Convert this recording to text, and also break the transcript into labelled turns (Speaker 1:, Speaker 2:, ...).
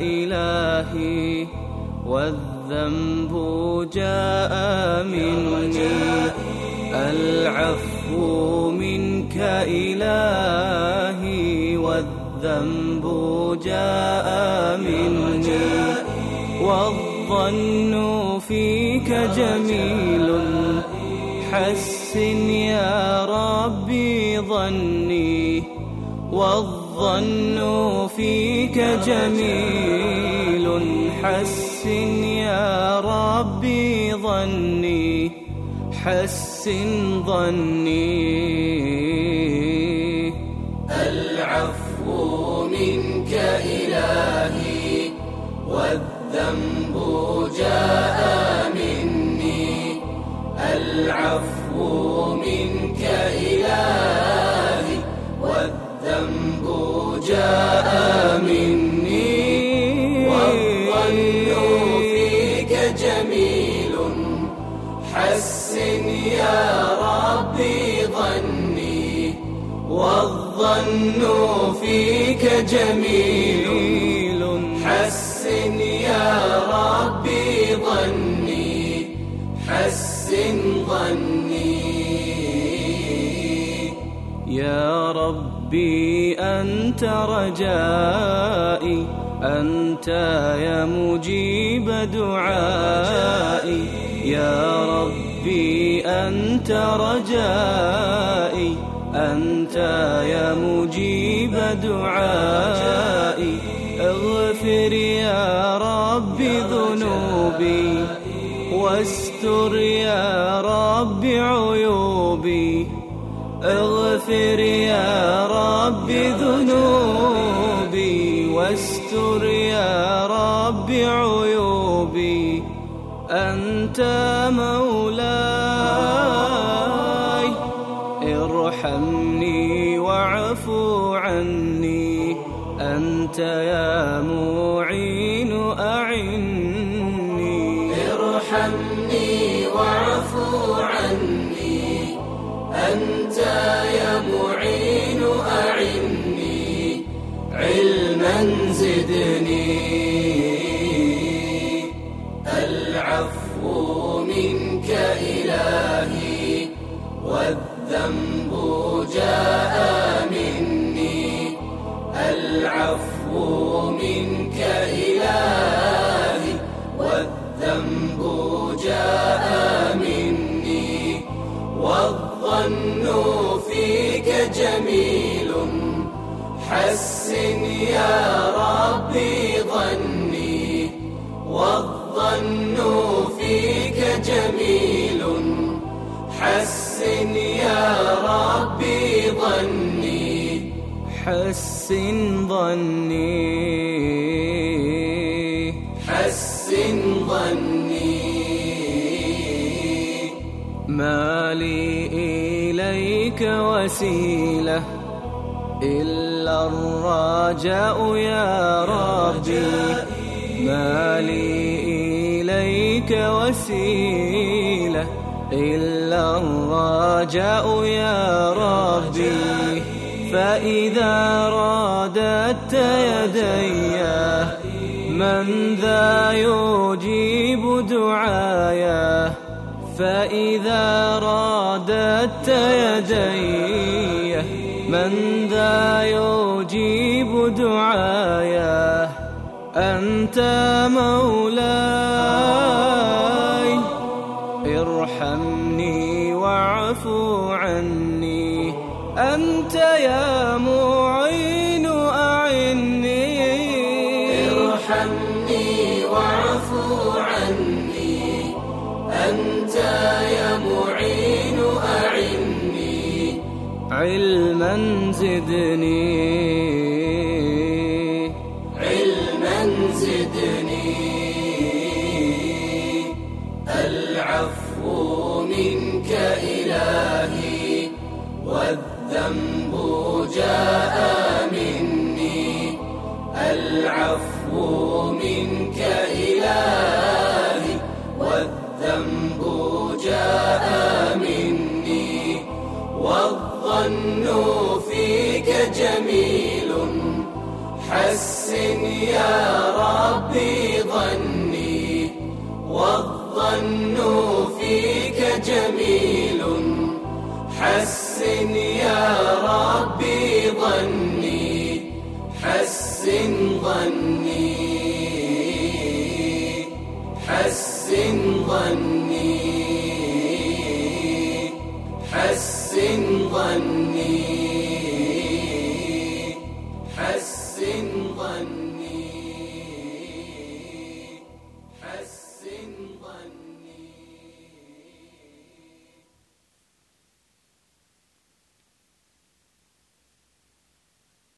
Speaker 1: إلهي والذنب جاء مني. العفو منك إلهي والذنب جاء مني. والظن فيك جميل. حسن يا ربي ظني. والظن فيك جميل حسن يا ربي ظني حسن ظني.
Speaker 2: العفو منك إلهي والذنب جاء جاء مني. والظن فيك جميل. حسن يا ربي ظني. والظن فيك جميل. حسن يا ربي ظني. حسن ظني.
Speaker 1: يا ربي أنت رجائي أنت يا مجيب دعائي. يا ربي أنت رجائي أنت يا مجيب دعائي. اغفر يا ربي ذنوبي واستر يا رب عيوبي. اغفر يا رب ذنوبي واستر يا رب عيوبي. أنت مولاي ارحمني واعفو عني. أنت يا معين
Speaker 2: يا معين أعني علما زدني. العفو منك إلهي والذنب جاء والظن فيك جميل. حسن يا ربي ظني والظن فيك جميل. حسن يا ربي ظني
Speaker 1: حسن ظني. إليك وسيلة. إلا الرجاء يا ربي. ما لي إليك وسيلة. إلا الرجاء يا ربي. فإذا رادت يدي من ذا يجيب دعايا؟ فإذا رادت يدي من ذا يجيب دعايا أنت مولاي ارحمني واعفو عني أنت يا معين أعني
Speaker 2: ارحمني واعفو عني أنت يا معين أعني
Speaker 1: علما زدني.
Speaker 2: علما زدني. العفو منك إلهي والذنب جاء مني. العفو منك إلهي فيك جميل. حسن يا ربي ظني والظن فيك جميل. حسن يا ربي ظني حسن ظني حسن ظني. حسن ظني.